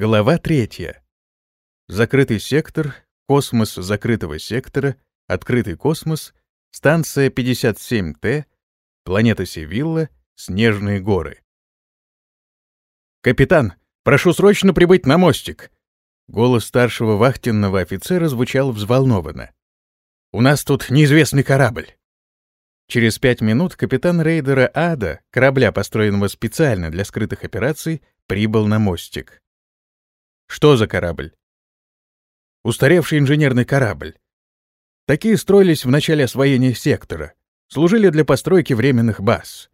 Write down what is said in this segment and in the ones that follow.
Глава третья. Закрытый сектор, космос закрытого сектора, открытый космос, станция 57Т, планета Севилла, снежные горы. «Капитан, прошу срочно прибыть на мостик!» Голос старшего вахтенного офицера звучал взволнованно. «У нас тут неизвестный корабль». Через пять минут капитан рейдера «Ада», корабля, построенного специально для скрытых операций, прибыл на мостик. Что за корабль? Устаревший инженерный корабль. Такие строились в начале освоения сектора, служили для постройки временных баз.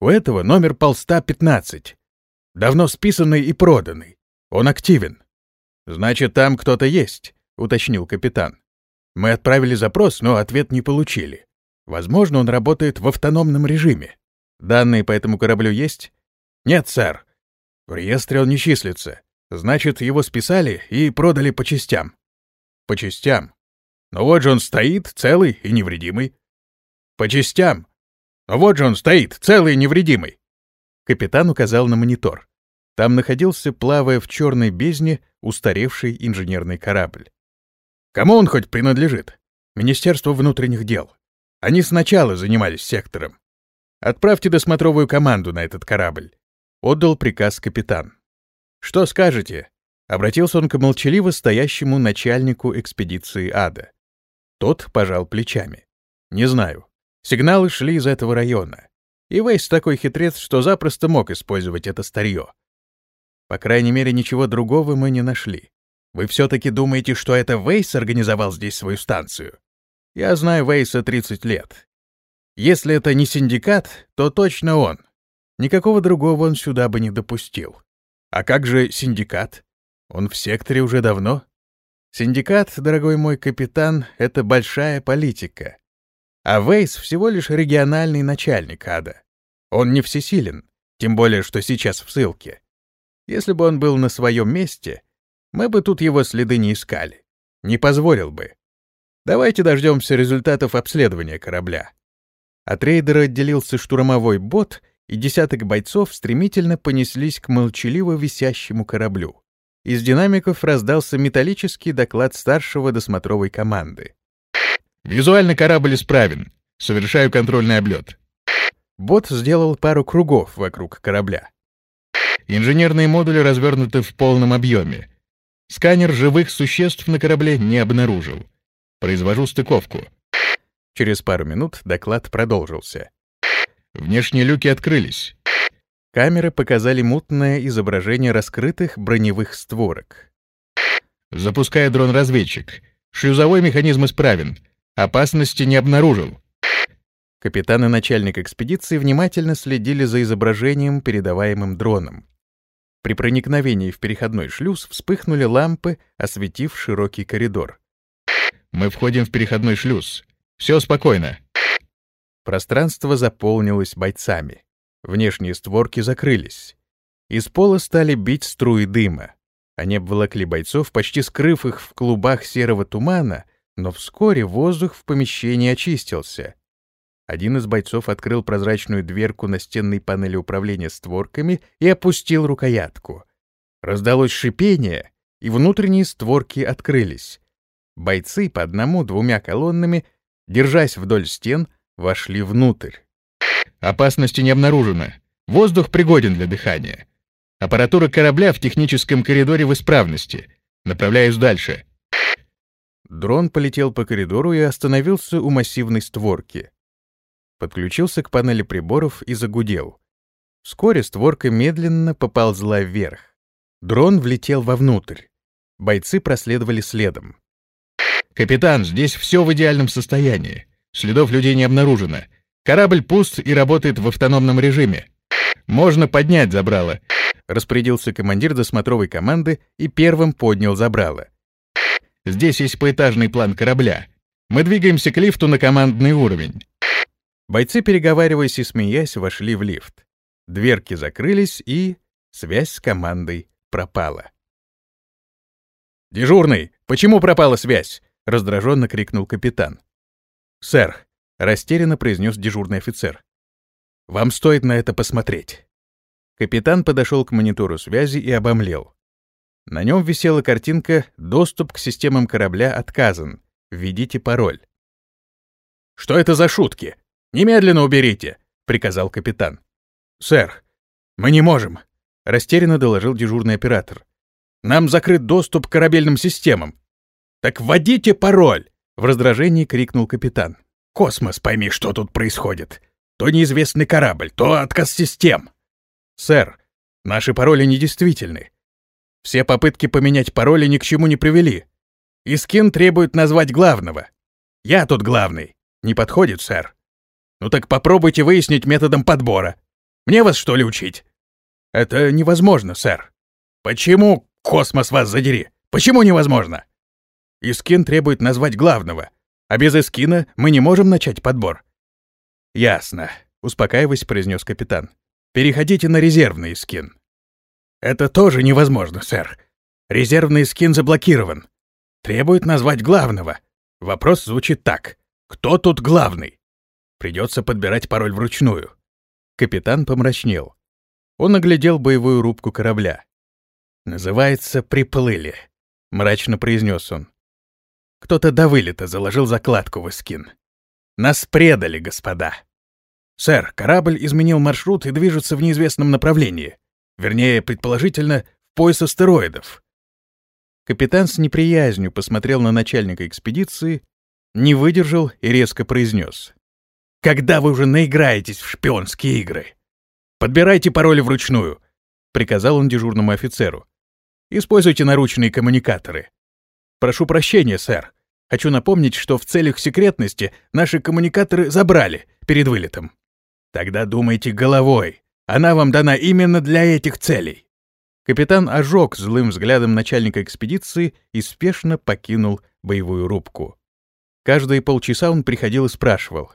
У этого номер полста 15. Давно списанный и проданный. Он активен. Значит, там кто-то есть, уточнил капитан. Мы отправили запрос, но ответ не получили. Возможно, он работает в автономном режиме. Данные по этому кораблю есть? Нет, сэр. В реестре он не числится. Значит, его списали и продали по частям. По частям. Но вот же он стоит, целый и невредимый. По частям. Но вот же он стоит, целый и невредимый. Капитан указал на монитор. Там находился, плавая в черной бездне, устаревший инженерный корабль. Кому он хоть принадлежит? Министерству внутренних дел. Они сначала занимались сектором. Отправьте досмотровую команду на этот корабль. Отдал приказ капитан. «Что скажете?» — обратился он к молчаливо стоящему начальнику экспедиции ада. Тот пожал плечами. «Не знаю. Сигналы шли из этого района. И Вейс такой хитрец, что запросто мог использовать это старье. По крайней мере, ничего другого мы не нашли. Вы все-таки думаете, что это Вейс организовал здесь свою станцию? Я знаю Вейса 30 лет. Если это не синдикат, то точно он. Никакого другого он сюда бы не допустил. А как же синдикат? Он в секторе уже давно? Синдикат, дорогой мой капитан, это большая политика. А Вейс всего лишь региональный начальник ада. Он не всесилен, тем более, что сейчас в ссылке. Если бы он был на своем месте, мы бы тут его следы не искали. Не позволил бы. Давайте дождемся результатов обследования корабля. От рейдера отделился штурмовой бот и десяток бойцов стремительно понеслись к молчаливо висящему кораблю. Из динамиков раздался металлический доклад старшего досмотровой команды. «Визуально корабль исправен. Совершаю контрольный облет». Бот сделал пару кругов вокруг корабля. Инженерные модули развернуты в полном объеме. Сканер живых существ на корабле не обнаружил. Произвожу стыковку. Через пару минут доклад продолжился. Внешние люки открылись. Камеры показали мутное изображение раскрытых броневых створок. Запуская дрон-разведчик. Шлюзовой механизм исправен. Опасности не обнаружил. Капитан и начальник экспедиции внимательно следили за изображением, передаваемым дроном. При проникновении в переходной шлюз вспыхнули лампы, осветив широкий коридор. «Мы входим в переходной шлюз. Все спокойно. Пространство заполнилось бойцами. Внешние створки закрылись. Из пола стали бить струи дыма. Они обволокли бойцов, почти скрыв их в клубах серого тумана, но вскоре воздух в помещении очистился. Один из бойцов открыл прозрачную дверку на стенной панели управления створками и опустил рукоятку. Раздалось шипение, и внутренние створки открылись. Бойцы по одному-двумя колоннами, держась вдоль стен, вошли внутрь. Опасности не обнаружено. Воздух пригоден для дыхания. Аппаратура корабля в техническом коридоре в исправности. Направляюсь дальше. Дрон полетел по коридору и остановился у массивной створки. Подключился к панели приборов и загудел. Вскоре створка медленно поползла вверх. Дрон влетел вовнутрь. Бойцы проследовали следом. «Капитан, здесь все в идеальном состоянии. Следов людей не обнаружено. Корабль пуст и работает в автономном режиме. Можно поднять забрало. Распорядился командир досмотровой команды и первым поднял забрало. Здесь есть поэтажный план корабля. Мы двигаемся к лифту на командный уровень. Бойцы, переговариваясь и смеясь, вошли в лифт. Дверки закрылись, и связь с командой пропала. «Дежурный, почему пропала связь?» — раздраженно крикнул капитан. «Сэр», — растерянно произнес дежурный офицер, — «вам стоит на это посмотреть». Капитан подошел к монитору связи и обомлел. На нем висела картинка «Доступ к системам корабля отказан. Введите пароль». «Что это за шутки? Немедленно уберите!» — приказал капитан. «Сэр, мы не можем», — растерянно доложил дежурный оператор. «Нам закрыт доступ к корабельным системам». «Так вводите пароль!» — в раздражении крикнул капитан. «Космос, пойми, что тут происходит. То неизвестный корабль, то отказ систем». «Сэр, наши пароли недействительны. Все попытки поменять пароли ни к чему не привели. Искин требует назвать главного. Я тут главный. Не подходит, сэр. Ну так попробуйте выяснить методом подбора. Мне вас что ли учить? Это невозможно, сэр. Почему, космос вас задери? Почему невозможно? Искин требует назвать главного, а без Искина мы не можем начать подбор. Ясно, успокаиваясь, произнес капитан. Переходите на резервный Искин. Это тоже невозможно, сэр. Резервный скин заблокирован. Требует назвать главного. Вопрос звучит так. Кто тут главный? Придется подбирать пароль вручную. Капитан помрачнел. Он оглядел боевую рубку корабля. «Называется «Приплыли», — мрачно произнес он. «Кто-то до вылета заложил закладку в эскин. Нас предали, господа. Сэр, корабль изменил маршрут и движется в неизвестном направлении. Вернее, предположительно, в пояс астероидов. Капитан с неприязнью посмотрел на начальника экспедиции, не выдержал и резко произнес. «Когда вы уже наиграетесь в шпионские игры? Подбирайте пароли вручную», — приказал он дежурному офицеру. «Используйте наручные коммуникаторы». «Прошу прощения, сэр. Хочу напомнить, что в целях секретности наши коммуникаторы забрали перед вылетом». «Тогда думайте головой. Она вам дана именно для этих целей». Капитан ожег злым взглядом начальника экспедиции и спешно покинул боевую рубку. Каждые полчаса он приходил и спрашивал.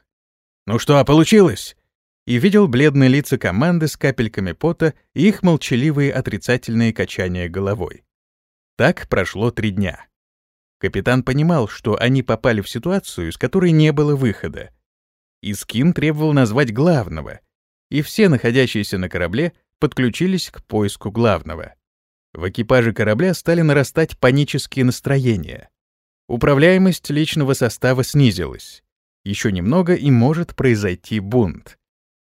«Ну что, получилось?» И видел бледные лица команды с капельками пота и их молчаливые отрицательные качания головой. Так прошло три дня. Капитан понимал, что они попали в ситуацию, из которой не было выхода. Искин требовал назвать главного — и все находящиеся на корабле подключились к поиску главного. В экипаже корабля стали нарастать панические настроения. Управляемость личного состава снизилась. Еще немного и может произойти бунт.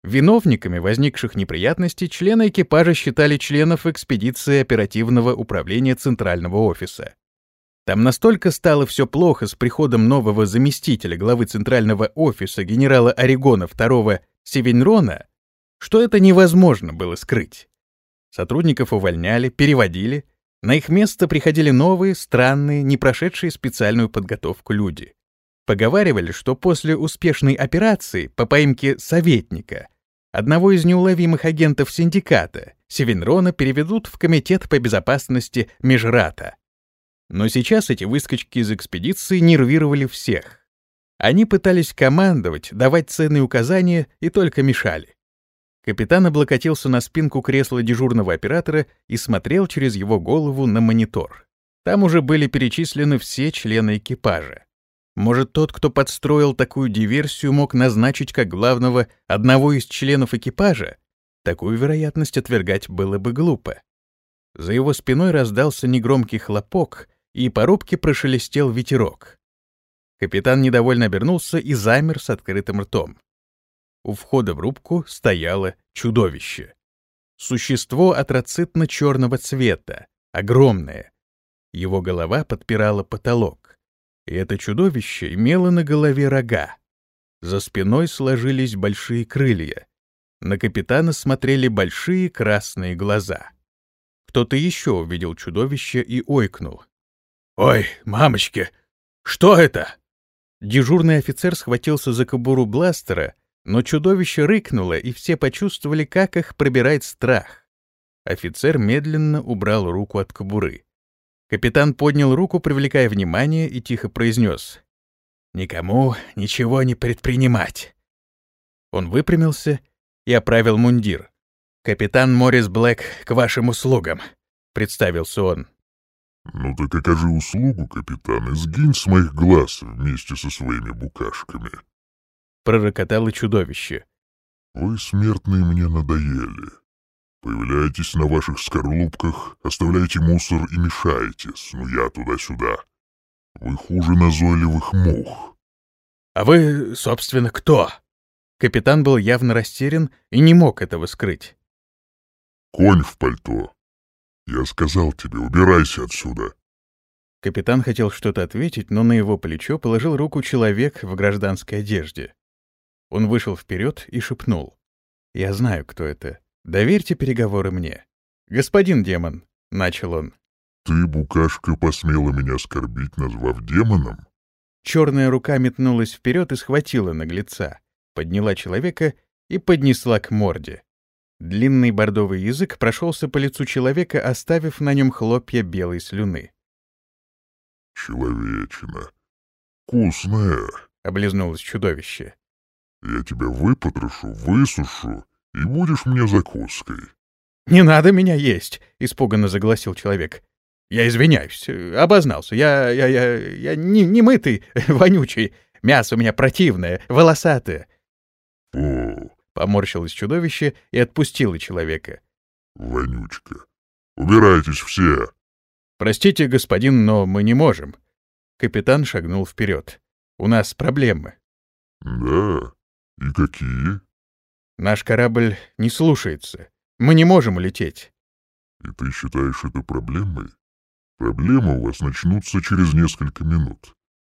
Виновниками возникших неприятностей члены экипажа считали членов экспедиции оперативного управления Центрального офиса. Там настолько стало все плохо с приходом нового заместителя главы Центрального офиса генерала Орегона II Севенрона, что это невозможно было скрыть. Сотрудников увольняли, переводили, на их место приходили новые, странные, не прошедшие специальную подготовку люди. Поговаривали, что после успешной операции по поимке советника, одного из неуловимых агентов синдиката, Севенрона переведут в Комитет по безопасности Межрата. Но сейчас эти выскочки из экспедиции нервировали всех. Они пытались командовать, давать ценные указания и только мешали. Капитан облокотился на спинку кресла дежурного оператора и смотрел через его голову на монитор. Там уже были перечислены все члены экипажа. Может, тот, кто подстроил такую диверсию, мог назначить как главного одного из членов экипажа? Такую вероятность отвергать было бы глупо. За его спиной раздался негромкий хлопок, и по рубке прошелестел ветерок. Капитан недовольно обернулся и замер с открытым ртом. У входа в рубку стояло чудовище. Существо атроцитно-черного цвета, огромное. Его голова подпирала потолок. И это чудовище имело на голове рога. За спиной сложились большие крылья. На капитана смотрели большие красные глаза. Кто-то еще увидел чудовище и ойкнул. «Ой, мамочки, что это?» Дежурный офицер схватился за кобуру бластера но чудовище рыкнуло, и все почувствовали, как их пробирает страх. Офицер медленно убрал руку от кобуры. Капитан поднял руку, привлекая внимание, и тихо произнес. «Никому ничего не предпринимать». Он выпрямился и оправил мундир. «Капитан Моррис Блэк к вашим услугам», — представился он. «Ну так окажи услугу, капитан, и сгинь с моих глаз вместе со своими букашками», — пророкотало чудовище. «Вы, смертные, мне надоели. Появляетесь на ваших скорлупках, оставляете мусор и мешаете, снуя туда-сюда. Вы хуже назойливых мух. «А вы, собственно, кто?» Капитан был явно растерян и не мог этого скрыть. Конь в пальто. Я сказал тебе, убирайся отсюда. Капитан хотел что-то ответить, но на его плечо положил руку человек в гражданской одежде. Он вышел вперед и шепнул. «Я знаю, кто это. Доверьте переговоры мне. Господин демон», — начал он. «Ты, букашка, посмела меня оскорбить, назвав демоном?» Черная рука метнулась вперед и схватила наглеца, подняла человека и поднесла к морде. Длинный бордовый язык прошелся по лицу человека, оставив на нем хлопья белой слюны. «Человечина! Вкусная!» — облизнулось чудовище. «Я тебя выпотрошу, высушу, и будешь мне закуской». «Не надо меня есть!» — испуганно загласил человек. «Я извиняюсь, обознался. Я, я, я, я не, не мытый, вонючий. Мясо у меня противное, волосатое». «Фу!» — поморщилось чудовище и отпустило человека. «Вонючка! Убирайтесь все!» «Простите, господин, но мы не можем». Капитан шагнул вперед. «У нас проблемы». «Да? И какие?» «Наш корабль не слушается. Мы не можем улететь». «И ты считаешь это проблемой? Проблемы у вас начнутся через несколько минут.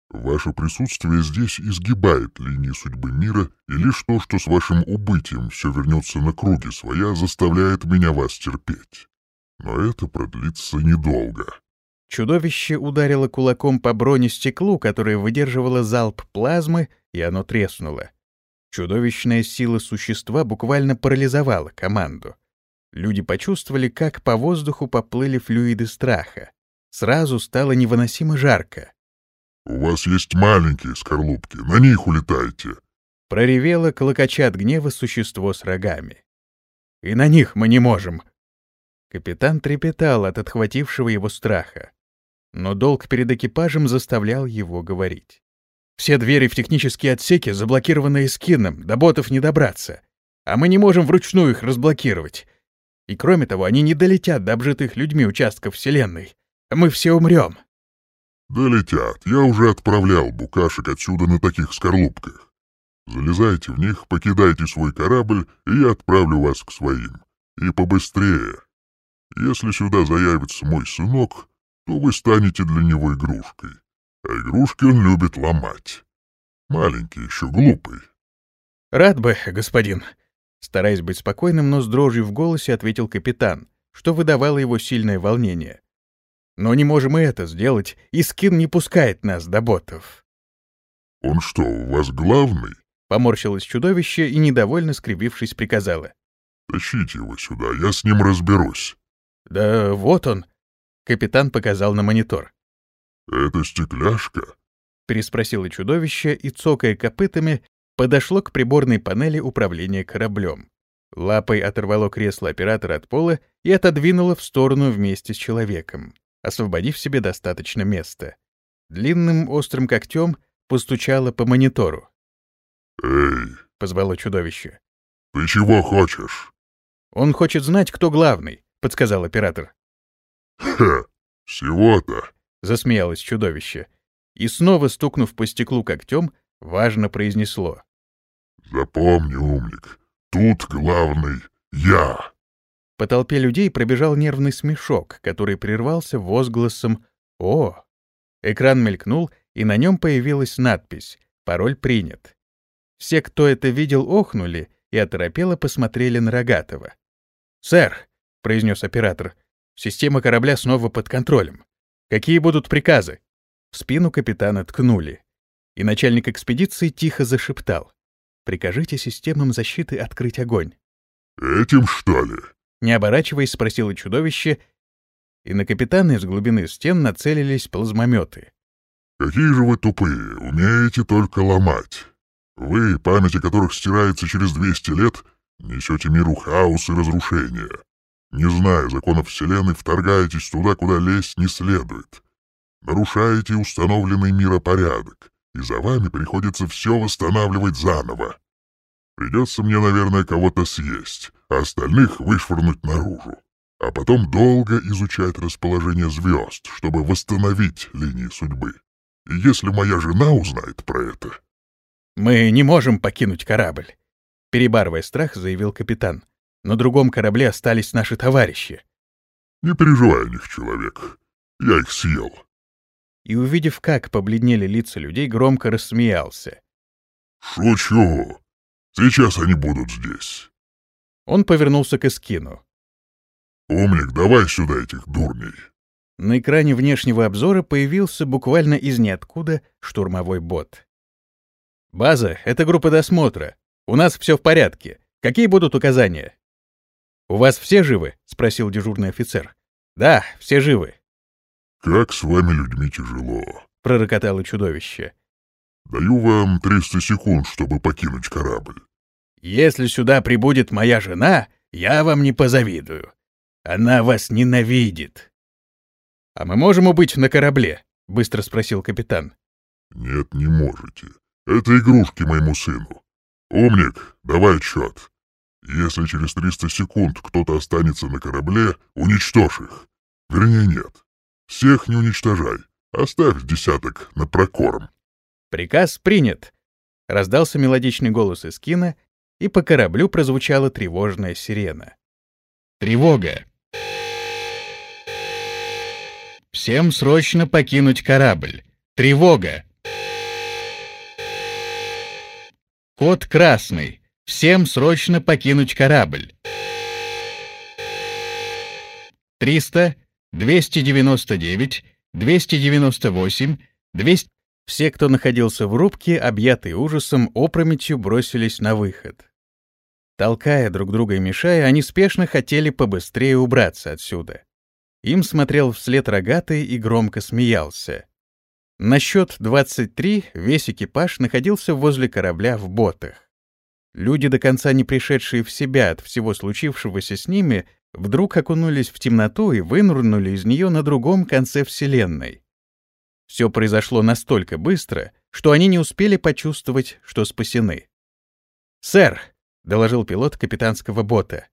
Ваше присутствие здесь изгибает линии судьбы мира, и лишь то, что с вашим убытием все вернется на круги своя, заставляет меня вас терпеть. Но это продлится недолго. Чудовище ударило кулаком по бронестеклу, которое выдерживало залп плазмы, и оно треснуло. Чудовищная сила существа буквально парализовала команду. Люди почувствовали, как по воздуху поплыли флюиды страха. Сразу стало невыносимо жарко. «У вас есть маленькие скорлупки, на них улетайте!» Проревело, клокоча от гнева существо с рогами. «И на них мы не можем!» Капитан трепетал от отхватившего его страха. Но долг перед экипажем заставлял его говорить. «Все двери в технические отсеки заблокированы эскином, до ботов не добраться. А мы не можем вручную их разблокировать. И кроме того, они не долетят до обжитых людьми участков Вселенной. Мы все умрем. «Долетят. Я уже отправлял букашек отсюда на таких скорлупках. Залезайте в них, покидайте свой корабль, и я отправлю вас к своим. И побыстрее. Если сюда заявится мой сынок, то вы станете для него игрушкой. А игрушки он любит ломать. Маленький еще, глупый». «Рад бы, господин», — стараясь быть спокойным, но с дрожью в голосе ответил капитан, что выдавало его сильное волнение. Но не можем и это сделать, и скин не пускает нас до ботов. «Он что, у вас главный?» Поморщилось чудовище и, недовольно скривившись, приказала. «Тащите его сюда, я с ним разберусь». «Да вот он», — капитан показал на монитор. «Это стекляшка?» — переспросило чудовище и, цокая копытами, подошло к приборной панели управления кораблем. Лапой оторвало кресло оператора от пола и отодвинуло в сторону вместе с человеком освободив себе достаточно места. Длинным острым когтем постучало по монитору. «Эй!» — позвало чудовище. «Ты чего хочешь?» «Он хочет знать, кто главный», — подсказал оператор. «Ха! Всего-то!» — засмеялось чудовище. И снова, стукнув по стеклу когтем, важно произнесло. «Запомни, умник, тут главный я!» По толпе людей пробежал нервный смешок, который прервался возгласом «О!». Экран мелькнул, и на нем появилась надпись «Пароль принят». Все, кто это видел, охнули и оторопело посмотрели на Рогатого. «Сэр», — произнес оператор, — «система корабля снова под контролем. Какие будут приказы?» В спину капитана ткнули. И начальник экспедиции тихо зашептал. «Прикажите системам защиты открыть огонь». «Этим, что ли?» Не оборачиваясь, спросило чудовище, и на капитана из глубины стен нацелились плазмометы. «Какие же вы тупые, умеете только ломать. Вы, память о которых стирается через 200 лет, несете миру хаос и разрушение. Не зная законов Вселенной, вторгаетесь туда, куда лезть не следует. Нарушаете установленный миропорядок, и за вами приходится все восстанавливать заново. Придется мне, наверное, кого-то съесть, а остальных вышвырнуть наружу. А потом долго изучать расположение звезд, чтобы восстановить линии судьбы. И если моя жена узнает про это... «Мы не можем покинуть корабль», — перебарывая страх, заявил капитан. «На другом корабле остались наши товарищи». «Не переживай о них, человек. Я их съел». И, увидев, как побледнели лица людей, громко рассмеялся. «Шучу. Сейчас они будут здесь». Он повернулся к Эскину. «Умник, давай сюда этих дурней». На экране внешнего обзора появился буквально из ниоткуда штурмовой бот. «База — это группа досмотра. У нас все в порядке. Какие будут указания?» «У вас все живы?» — спросил дежурный офицер. «Да, все живы». «Как с вами людьми тяжело», — пророкотало чудовище. «Даю вам 300 секунд, чтобы покинуть корабль». «Если сюда прибудет моя жена, я вам не позавидую. Она вас ненавидит». «А мы можем убыть на корабле?» — быстро спросил капитан. «Нет, не можете. Это игрушки моему сыну. Умник, давай отчет. Если через 300 секунд кто-то останется на корабле, уничтожь их. Вернее, нет. Всех не уничтожай. Оставь десяток на прокорм». «Приказ принят», — раздался мелодичный голос из кино, и по кораблю прозвучала тревожная сирена. «Тревога! Всем срочно покинуть корабль. Тревога! Код красный. Всем срочно покинуть корабль. 300, 299, 298, 200... Все, кто находился в рубке, объятые ужасом, опрометью бросились на выход. Толкая друг друга и мешая, они спешно хотели побыстрее убраться отсюда. Им смотрел вслед рогатый и громко смеялся. На счет 23 весь экипаж находился возле корабля в ботах. Люди, до конца не пришедшие в себя от всего случившегося с ними, вдруг окунулись в темноту и вынурнули из нее на другом конце Вселенной. Все произошло настолько быстро, что они не успели почувствовать, что спасены. «Сэр», — доложил пилот капитанского бота,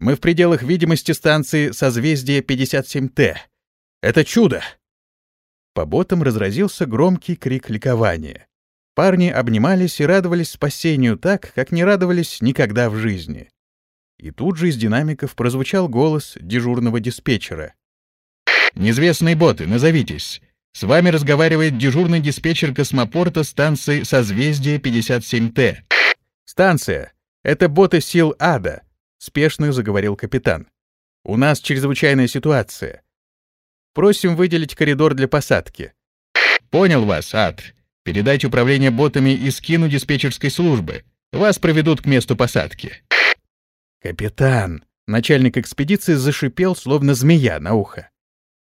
мы в пределах видимости станции созвездия 57Т. Это чудо!» По ботам разразился громкий крик ликования. Парни обнимались и радовались спасению так, как не радовались никогда в жизни. И тут же из динамиков прозвучал голос дежурного диспетчера. «Неизвестные боты, назовитесь. С вами разговаривает дежурный диспетчер космопорта станции созвездия 57Т». «Станция. Это боты сил Ада. — спешно заговорил капитан. «У нас чрезвычайная ситуация. Просим выделить коридор для посадки». «Понял вас, ад. Передайте управление ботами и скину диспетчерской службы. Вас проведут к месту посадки». «Капитан!» — начальник экспедиции зашипел, словно змея на ухо.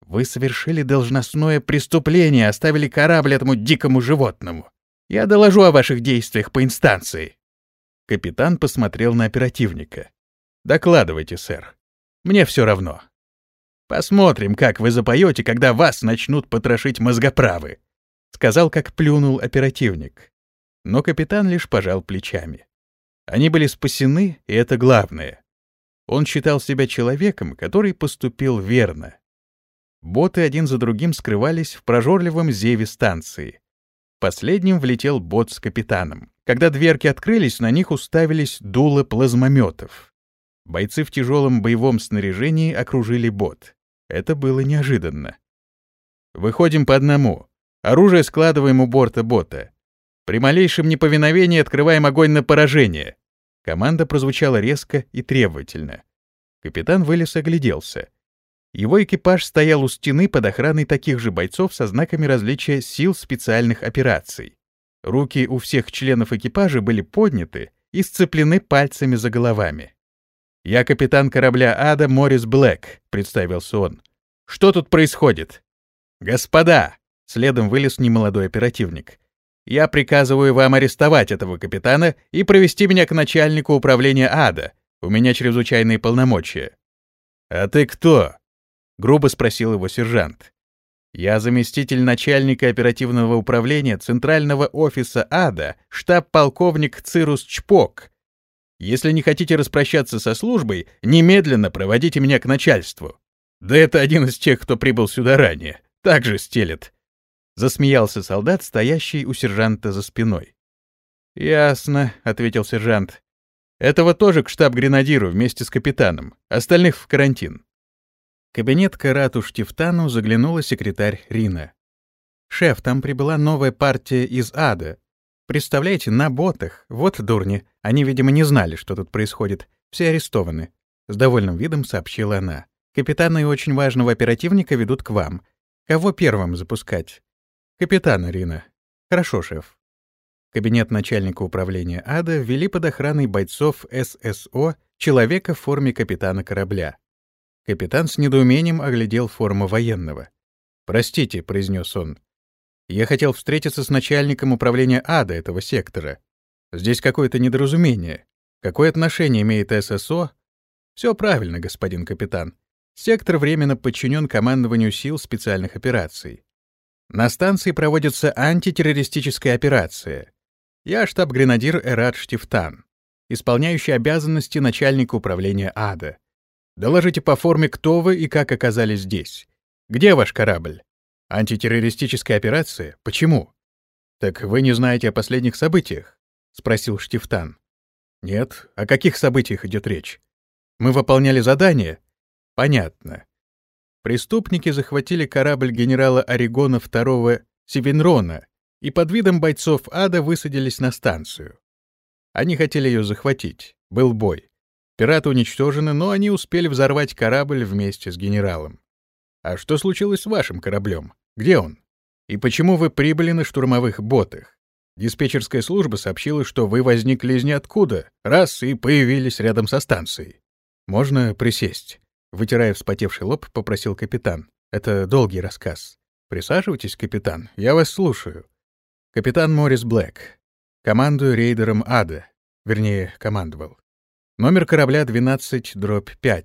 «Вы совершили должностное преступление, оставили корабль этому дикому животному. Я доложу о ваших действиях по инстанции». Капитан посмотрел на оперативника. Докладывайте, сэр. Мне все равно. Посмотрим, как вы запоете, когда вас начнут потрошить мозгоправы, сказал, как плюнул оперативник. Но капитан лишь пожал плечами. Они были спасены, и это главное. Он считал себя человеком, который поступил верно. Боты один за другим скрывались в прожорливом зеве станции. Последним влетел бот с капитаном. Когда дверки открылись, на них уставились дуло плазмометов. Бойцы в тяжелом боевом снаряжении окружили бот. Это было неожиданно. Выходим по одному. Оружие складываем у борта бота. При малейшем неповиновении открываем огонь на поражение. Команда прозвучала резко и требовательно. Капитан вылез и огляделся. Его экипаж стоял у стены под охраной таких же бойцов со знаками различия сил специальных операций. Руки у всех членов экипажа были подняты и сцеплены пальцами за головами. «Я капитан корабля «Ада» Морис Блэк», — представился он. «Что тут происходит?» «Господа!» — следом вылез немолодой оперативник. «Я приказываю вам арестовать этого капитана и провести меня к начальнику управления «Ада». У меня чрезвычайные полномочия». «А ты кто?» — грубо спросил его сержант. «Я заместитель начальника оперативного управления Центрального офиса АДА, штаб-полковник Цирус Чпок», Если не хотите распрощаться со службой, немедленно проводите меня к начальству. Да это один из тех, кто прибыл сюда ранее. Так же стелет. Засмеялся солдат, стоящий у сержанта за спиной. «Ясно», — ответил сержант. «Этого тоже к штаб-гренадиру вместе с капитаном. Остальных в карантин». Кабинет Карату Штифтану заглянула секретарь Рина. «Шеф, там прибыла новая партия из ада. Представляете, на ботах. Вот дурни. Они, видимо, не знали, что тут происходит. Все арестованы». С довольным видом сообщила она. «Капитана и очень важного оперативника ведут к вам. Кого первым запускать?» «Капитана, Рина». «Хорошо, шеф». Кабинет начальника управления ада ввели под охраной бойцов ССО человека в форме капитана корабля. Капитан с недоумением оглядел форму военного. «Простите», — произнес он, я хотел встретиться с начальником управления ада этого сектора. Здесь какое-то недоразумение. Какое отношение имеет ССО? Все правильно, господин капитан. Сектор временно подчинен командованию сил специальных операций. На станции проводится антитеррористическая операция. Я штаб-гренадир Эрат Штифтан, исполняющий обязанности начальника управления ада. Доложите по форме, кто вы и как оказались здесь. Где ваш корабль? Антитеррористическая операция? Почему? Так вы не знаете о последних событиях? спросил Штифтан. Нет, о каких событиях идет речь? Мы выполняли задание? Понятно. Преступники захватили корабль генерала Орегона II Севенрона и под видом бойцов ада высадились на станцию. Они хотели ее захватить. Был бой. Пираты уничтожены, но они успели взорвать корабль вместе с генералом. А что случилось с вашим кораблем? Где он? И почему вы прибыли на штурмовых ботах? Диспетчерская служба сообщила, что вы возникли из ниоткуда, раз и появились рядом со станцией. Можно присесть? Вытирая вспотевший лоб, попросил капитан. Это долгий рассказ. Присаживайтесь, капитан, я вас слушаю. Капитан Морис Блэк. Командую рейдером Ада. Вернее, командовал. Номер корабля 12-5.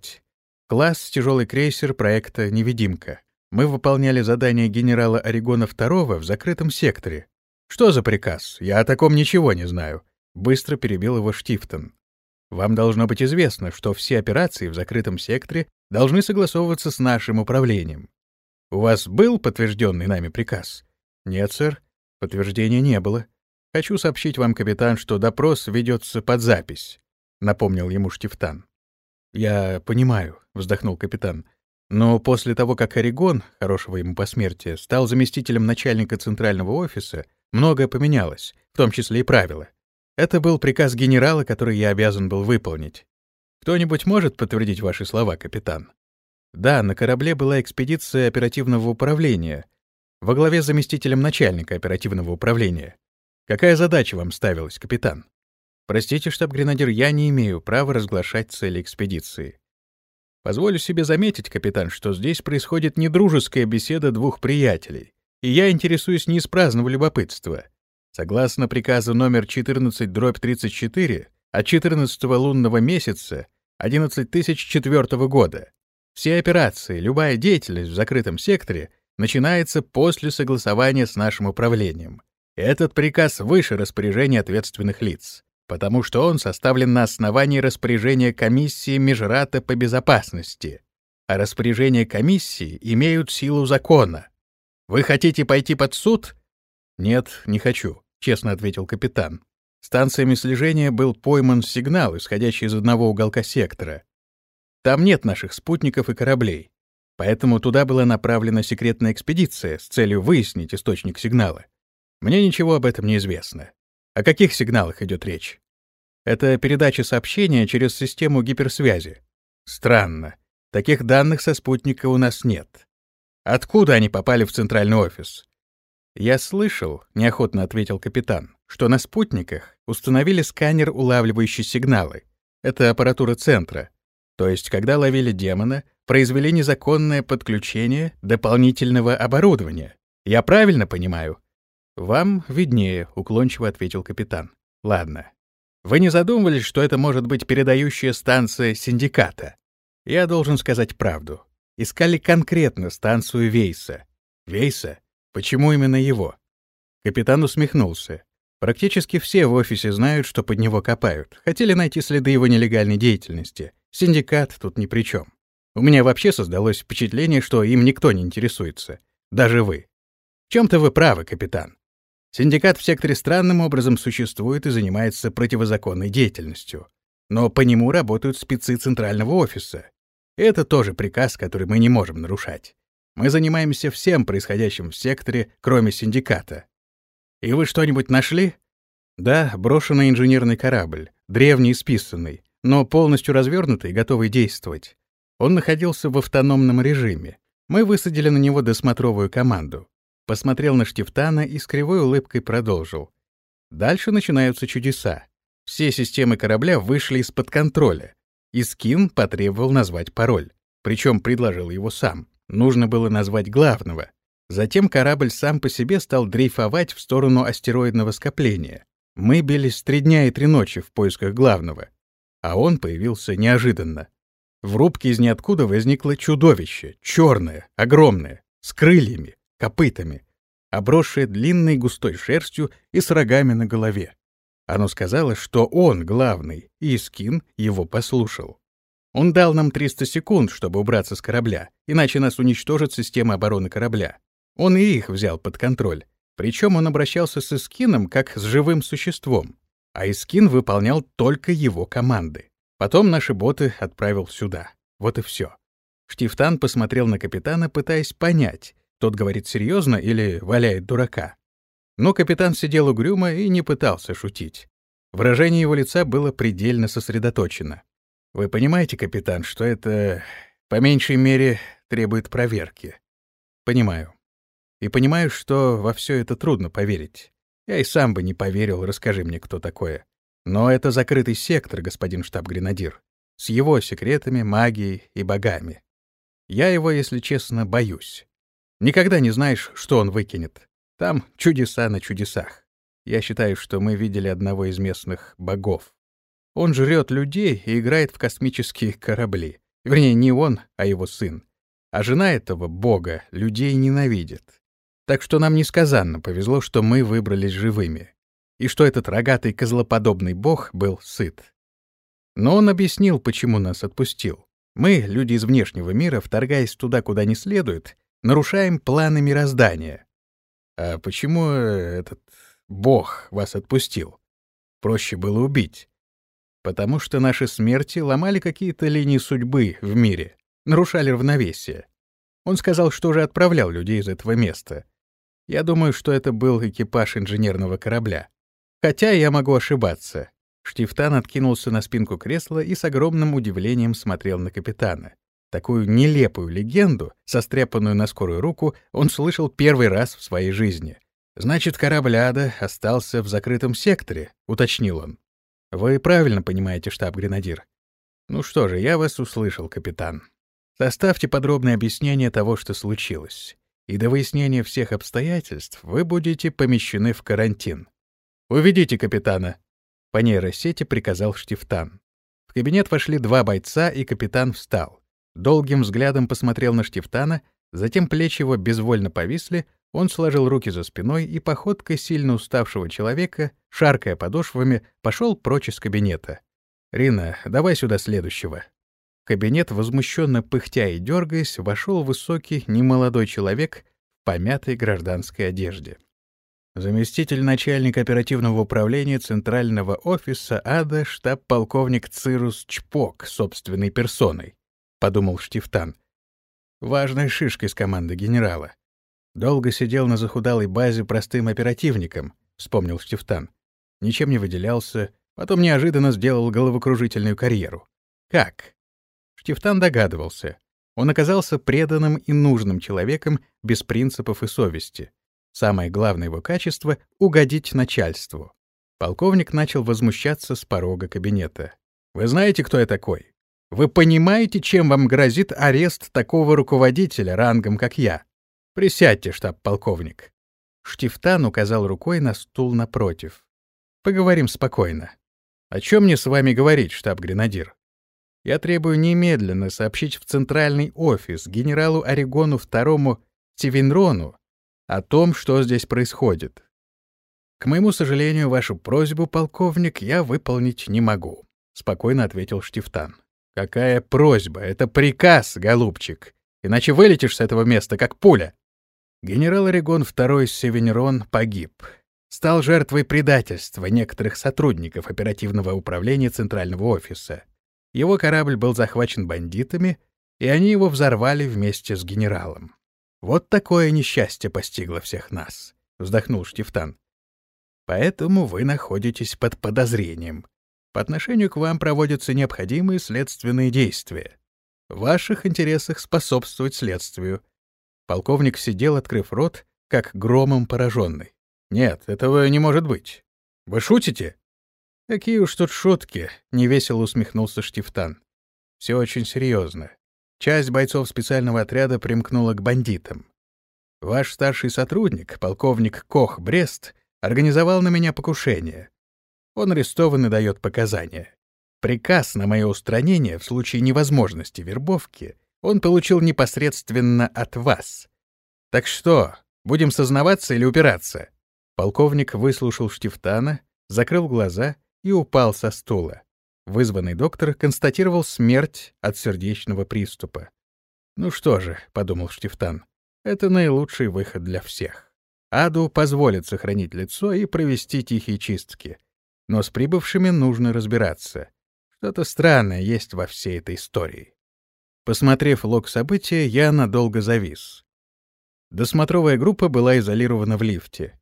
Класс тяжелый крейсер проекта «Невидимка». Мы выполняли задание генерала Орегона II в закрытом секторе. Что за приказ? Я о таком ничего не знаю. Быстро перебил его Штифтон. Вам должно быть известно, что все операции в закрытом секторе должны согласовываться с нашим управлением. У вас был подтвержденный нами приказ? Нет, сэр. Подтверждения не было. Хочу сообщить вам, капитан, что допрос ведется под запись, напомнил ему Штифтан. Я понимаю, вздохнул капитан. Но после того, как Орегон, хорошего ему посмертия, стал заместителем начальника центрального офиса, многое поменялось, в том числе и правила. Это был приказ генерала, который я обязан был выполнить. Кто-нибудь может подтвердить ваши слова, капитан? Да, на корабле была экспедиция оперативного управления во главе с заместителем начальника оперативного управления. Какая задача вам ставилась, капитан? Простите, штаб-гренадир, я не имею права разглашать цели экспедиции. Позволю себе заметить, капитан, что здесь происходит не дружеская беседа двух приятелей, и я интересуюсь не из праздного любопытства. Согласно приказу номер 14-34 от 14 лунного месяца 11004 года, все операции, любая деятельность в закрытом секторе начинается после согласования с нашим управлением. Этот приказ выше распоряжения ответственных лиц потому что он составлен на основании распоряжения комиссии Межрата по безопасности, а распоряжения комиссии имеют силу закона. Вы хотите пойти под суд? Нет, не хочу, честно ответил капитан. Станциями слежения был пойман сигнал, исходящий из одного уголка сектора. Там нет наших спутников и кораблей, поэтому туда была направлена секретная экспедиция с целью выяснить источник сигнала. Мне ничего об этом не известно. О каких сигналах идет речь? Это передача сообщения через систему гиперсвязи. Странно. Таких данных со спутника у нас нет. Откуда они попали в центральный офис? Я слышал, неохотно ответил капитан, что на спутниках установили сканер, улавливающий сигналы. Это аппаратура центра. То есть, когда ловили демона, произвели незаконное подключение дополнительного оборудования. Я правильно понимаю? «Вам виднее», — уклончиво ответил капитан. «Ладно. Вы не задумывались, что это может быть передающая станция синдиката? Я должен сказать правду. Искали конкретно станцию Вейса. Вейса? Почему именно его?» Капитан усмехнулся. Практически все в офисе знают, что под него копают. Хотели найти следы его нелегальной деятельности. Синдикат тут ни при чем. У меня вообще создалось впечатление, что им никто не интересуется. Даже вы. В чем-то вы правы, капитан. Синдикат в секторе странным образом существует и занимается противозаконной деятельностью. Но по нему работают спецы центрального офиса. Это тоже приказ, который мы не можем нарушать. Мы занимаемся всем происходящим в секторе, кроме синдиката. И вы что-нибудь нашли? Да, брошенный инженерный корабль, древний и списанный, но полностью развернутый и готовый действовать. Он находился в автономном режиме. Мы высадили на него досмотровую команду. Посмотрел на Штифтана и с кривой улыбкой продолжил. Дальше начинаются чудеса. Все системы корабля вышли из-под контроля. И Скин потребовал назвать пароль. Причем предложил его сам. Нужно было назвать главного. Затем корабль сам по себе стал дрейфовать в сторону астероидного скопления. Мы бились три дня и три ночи в поисках главного. А он появился неожиданно. В рубке из ниоткуда возникло чудовище, черное, огромное, с крыльями, копытами, обросшее длинной густой шерстью и с рогами на голове. Оно сказало, что он главный, и Скин его послушал. Он дал нам 300 секунд, чтобы убраться с корабля, иначе нас уничтожит система обороны корабля. Он и их взял под контроль. Причем он обращался с Искином как с живым существом, а Искин выполнял только его команды. Потом наши боты отправил сюда. Вот и все. Штифтан посмотрел на капитана, пытаясь понять, тот говорит серьезно или валяет дурака. Но капитан сидел угрюмо и не пытался шутить. Выражение его лица было предельно сосредоточено. «Вы понимаете, капитан, что это, по меньшей мере, требует проверки?» «Понимаю. И понимаю, что во все это трудно поверить. Я и сам бы не поверил, расскажи мне, кто такое. Но это закрытый сектор, господин штаб-гренадир, с его секретами, магией и богами. Я его, если честно, боюсь. Никогда не знаешь, что он выкинет. Там чудеса на чудесах. Я считаю, что мы видели одного из местных богов. Он жрет людей и играет в космические корабли. Вернее, не он, а его сын. А жена этого бога людей ненавидит. Так что нам несказанно повезло, что мы выбрались живыми, и что этот рогатый козлоподобный бог был сыт. Но он объяснил, почему нас отпустил. Мы, люди из внешнего мира, вторгаясь туда, куда не следует, нарушаем планы мироздания. А почему этот бог вас отпустил? Проще было убить. Потому что наши смерти ломали какие-то линии судьбы в мире, нарушали равновесие. Он сказал, что уже отправлял людей из этого места, я думаю, что это был экипаж инженерного корабля. Хотя я могу ошибаться. Штифтан откинулся на спинку кресла и с огромным удивлением смотрел на капитана. Такую нелепую легенду, состряпанную на скорую руку, он слышал первый раз в своей жизни. «Значит, корабль Ада остался в закрытом секторе», — уточнил он. «Вы правильно понимаете, штаб-гренадир». «Ну что же, я вас услышал, капитан. Составьте подробное объяснение того, что случилось и до выяснения всех обстоятельств вы будете помещены в карантин. «Уведите капитана!» По нейросети приказал Штифтан. В кабинет вошли два бойца, и капитан встал. Долгим взглядом посмотрел на Штифтана, затем плечи его безвольно повисли, он сложил руки за спиной и походкой сильно уставшего человека, шаркая подошвами, пошел прочь из кабинета. «Рина, давай сюда следующего», кабинет, возмущенно пыхтя и дергаясь, вошел высокий, немолодой человек в помятой гражданской одежде. Заместитель начальника оперативного управления Центрального офиса АДА штаб-полковник Цирус Чпок собственной персоной, — подумал Штифтан. Важная шишка из команды генерала. Долго сидел на захудалой базе простым оперативником, — вспомнил Штифтан. Ничем не выделялся, потом неожиданно сделал головокружительную карьеру. Как? Штифтан догадывался. Он оказался преданным и нужным человеком без принципов и совести. Самое главное его качество — угодить начальству. Полковник начал возмущаться с порога кабинета. «Вы знаете, кто я такой? Вы понимаете, чем вам грозит арест такого руководителя рангом, как я? Присядьте, штаб-полковник». Штифтан указал рукой на стул напротив. «Поговорим спокойно. О чем мне с вами говорить, штаб-гренадир? Я требую немедленно сообщить в центральный офис генералу Орегону II Тивенрону о том, что здесь происходит. К моему сожалению, вашу просьбу, полковник, я выполнить не могу, спокойно ответил Штифтан. Какая просьба? Это приказ, голубчик. Иначе вылетишь с этого места, как пуля. Генерал Орегон II Севенерон погиб. Стал жертвой предательства некоторых сотрудников оперативного управления Центрального офиса. Его корабль был захвачен бандитами, и они его взорвали вместе с генералом. Вот такое несчастье постигло всех нас, — вздохнул Штифтан. Поэтому вы находитесь под подозрением. По отношению к вам проводятся необходимые следственные действия. В ваших интересах способствовать следствию. Полковник сидел, открыв рот, как громом пораженный. Нет, этого не может быть. Вы шутите? Какие уж тут шутки, невесело усмехнулся Штифтан. Все очень серьезно. Часть бойцов специального отряда примкнула к бандитам. Ваш старший сотрудник, полковник Кох Брест, организовал на меня покушение. Он арестован и дает показания. Приказ на мое устранение в случае невозможности вербовки он получил непосредственно от вас. Так что, будем сознаваться или упираться? Полковник выслушал Штифтана, закрыл глаза и упал со стула. Вызванный доктор констатировал смерть от сердечного приступа. «Ну что же», — подумал Штифтан, — «это наилучший выход для всех. Аду позволит сохранить лицо и провести тихие чистки. Но с прибывшими нужно разбираться. Что-то странное есть во всей этой истории». Посмотрев лог события, я надолго завис. Досмотровая группа была изолирована в лифте.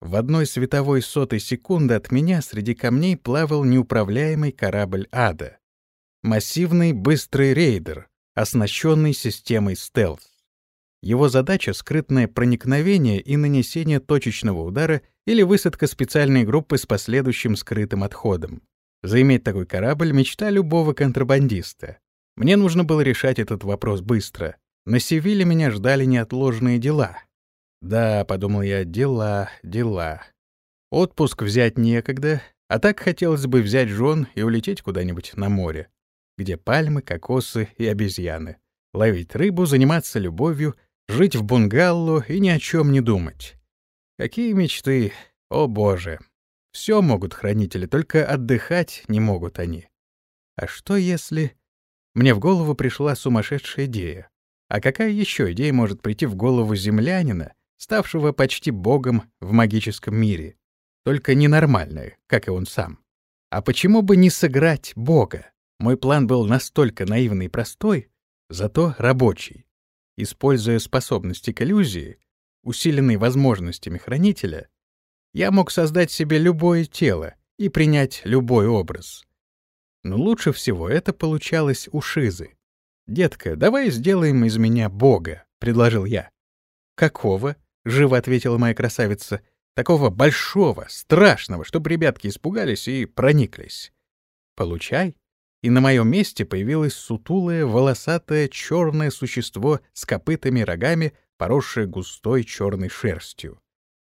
В одной световой сотой секунды от меня среди камней плавал неуправляемый корабль ада. Массивный быстрый рейдер, оснащенный системой стелс. Его задача — скрытное проникновение и нанесение точечного удара или высадка специальной группы с последующим скрытым отходом. Заиметь такой корабль — мечта любого контрабандиста. Мне нужно было решать этот вопрос быстро. На Севиле меня ждали неотложные дела — да, подумал я, дела, дела. Отпуск взять некогда, а так хотелось бы взять жен и улететь куда-нибудь на море, где пальмы, кокосы и обезьяны. Ловить рыбу, заниматься любовью, жить в бунгало и ни о чем не думать. Какие мечты, о боже! Все могут хранители, только отдыхать не могут они. А что если... Мне в голову пришла сумасшедшая идея. А какая еще идея может прийти в голову землянина, ставшего почти богом в магическом мире, только ненормальное, как и он сам. А почему бы не сыграть бога? Мой план был настолько наивный и простой, зато рабочий. Используя способности к иллюзии, усиленные возможностями хранителя, я мог создать себе любое тело и принять любой образ. Но лучше всего это получалось у Шизы. «Детка, давай сделаем из меня бога», — предложил я. «Какого?» живо ответила моя красавица. Такого большого, страшного, чтобы ребятки испугались и прониклись. Получай. И на моем месте появилось сутулое, волосатое, черное существо с копытами и рогами, поросшее густой черной шерстью.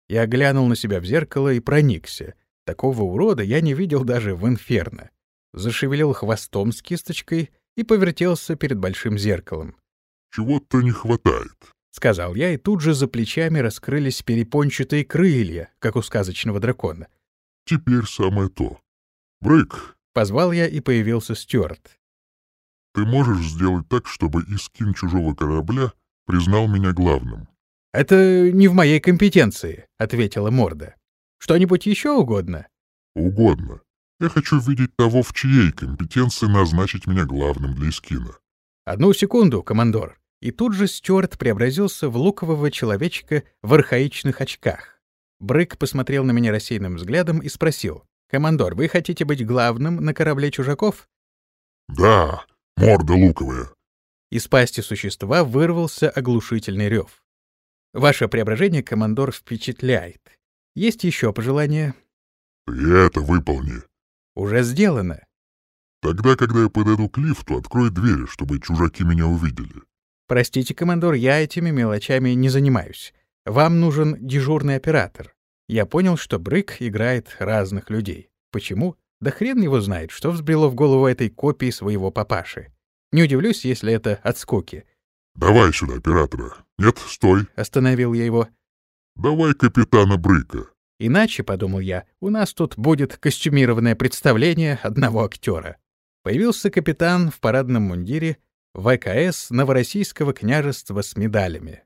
Я глянул на себя в зеркало и проникся. Такого урода я не видел даже в инферно. Зашевелил хвостом с кисточкой и повертелся перед большим зеркалом. «Чего-то не хватает», сказал я, и тут же за плечами раскрылись перепончатые крылья, как у сказочного дракона. «Теперь самое то. Брейк!» — позвал я, и появился Стюарт. «Ты можешь сделать так, чтобы Искин чужого корабля признал меня главным?» «Это не в моей компетенции», — ответила Морда. «Что-нибудь еще угодно?» «Угодно. Я хочу видеть того, в чьей компетенции назначить меня главным для Искина». «Одну секунду, командор», и тут же Стюарт преобразился в лукового человечка в архаичных очках. Брык посмотрел на меня рассеянным взглядом и спросил. «Командор, вы хотите быть главным на корабле чужаков?» «Да, морда луковая». Из пасти существа вырвался оглушительный рев. «Ваше преображение, командор, впечатляет. Есть еще пожелания?» «Ты это выполни». «Уже сделано». «Тогда, когда я подойду к лифту, открой двери, чтобы чужаки меня увидели». «Простите, командор, я этими мелочами не занимаюсь. Вам нужен дежурный оператор». Я понял, что Брык играет разных людей. Почему? Да хрен его знает, что взбрело в голову этой копии своего папаши. Не удивлюсь, если это от скуки. «Давай сюда оператора. Нет, стой!» — остановил я его. «Давай капитана Брыка. Иначе, — подумал я, — у нас тут будет костюмированное представление одного актера. Появился капитан в парадном мундире ВКС Новороссийского княжества с медалями.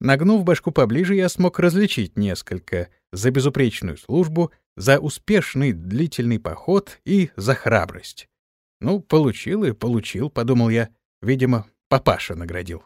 Нагнув башку поближе, я смог различить несколько за безупречную службу, за успешный длительный поход и за храбрость. Ну, получил и получил, — подумал я. Видимо, папаша наградил.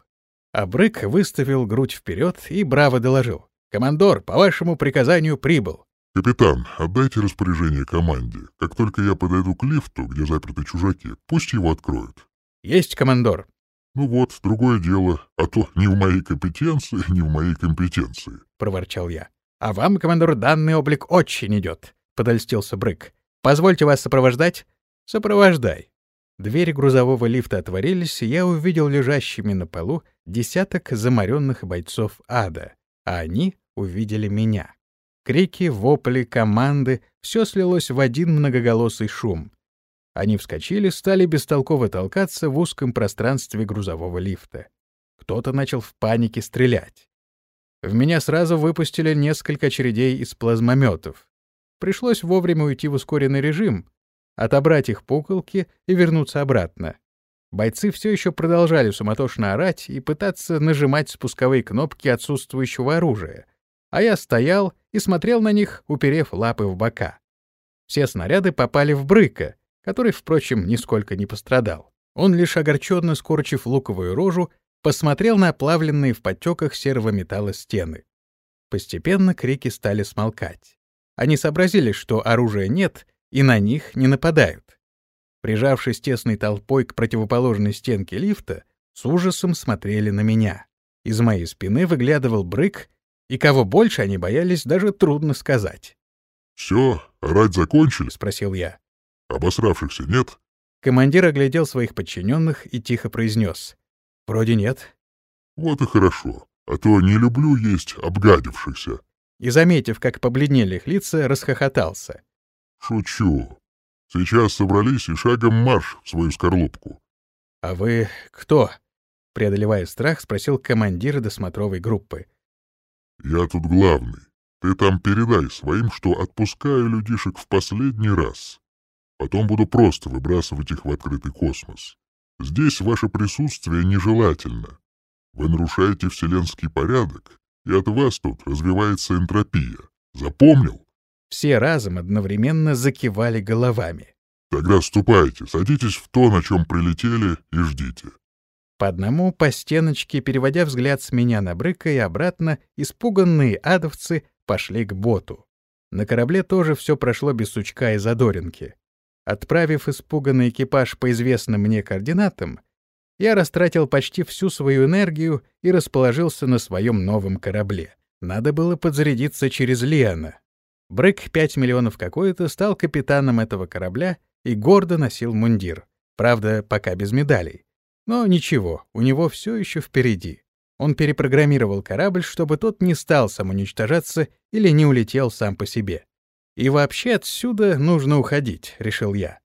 А Брык выставил грудь вперед и браво доложил. «Командор, по вашему приказанию прибыл». «Капитан, отдайте распоряжение команде. Как только я подойду к лифту, где заперты чужаки, пусть его откроют». «Есть, командор». «Ну вот, другое дело, а то не в моей компетенции, не в моей компетенции», — проворчал я. «А вам, командор, данный облик очень идет», — подольстился Брык. «Позвольте вас сопровождать?» «Сопровождай». Двери грузового лифта отворились, и я увидел лежащими на полу десяток заморенных бойцов ада, а они увидели меня. Крики, вопли, команды — все слилось в один многоголосый шум. Они вскочили, стали бестолково толкаться в узком пространстве грузового лифта. Кто-то начал в панике стрелять. В меня сразу выпустили несколько очередей из плазмометов. Пришлось вовремя уйти в ускоренный режим, отобрать их пуколки и вернуться обратно. Бойцы все еще продолжали суматошно орать и пытаться нажимать спусковые кнопки отсутствующего оружия, а я стоял и смотрел на них, уперев лапы в бока. Все снаряды попали в Брыка, который, впрочем, нисколько не пострадал. Он лишь огорченно скорчив луковую рожу, посмотрел на оплавленные в потеках серого металла стены. Постепенно крики стали смолкать. Они сообразили, что оружия нет, и на них не нападают. Прижавшись тесной толпой к противоположной стенке лифта, с ужасом смотрели на меня. Из моей спины выглядывал брык, и кого больше они боялись, даже трудно сказать. — Все, орать закончили? — спросил я. — Обосравшихся нет? Командир оглядел своих подчиненных и тихо произнес. Вроде нет. Вот и хорошо, а то не люблю есть обгадившихся. И, заметив, как побледнели их лица, расхохотался. Шучу. Сейчас собрались и шагом марш в свою скорлупку. — А вы кто? — преодолевая страх, спросил командир досмотровой группы. — Я тут главный. Ты там передай своим, что отпускаю людишек в последний раз. Потом буду просто выбрасывать их в открытый космос. Здесь ваше присутствие нежелательно. Вы нарушаете вселенский порядок, и от вас тут развивается энтропия. Запомнил? Все разом одновременно закивали головами. Тогда ступайте, садитесь в то, на чем прилетели, и ждите. По одному по стеночке, переводя взгляд с меня на Брыка и обратно, испуганные адовцы пошли к боту. На корабле тоже все прошло без сучка и задоринки. Отправив испуганный экипаж по известным мне координатам, я растратил почти всю свою энергию и расположился на своем новом корабле. Надо было подзарядиться через Лиана. Брэк 5 миллионов какой-то стал капитаном этого корабля и гордо носил мундир. Правда, пока без медалей. Но ничего, у него все еще впереди. Он перепрограммировал корабль, чтобы тот не стал самоуничтожаться или не улетел сам по себе. И вообще отсюда нужно уходить, решил я.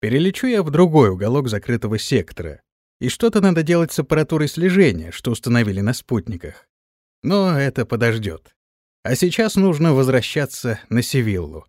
Перелечу я в другой уголок закрытого сектора. И что-то надо делать с аппаратурой слежения, что установили на спутниках. Но это подождет. А сейчас нужно возвращаться на Севиллу.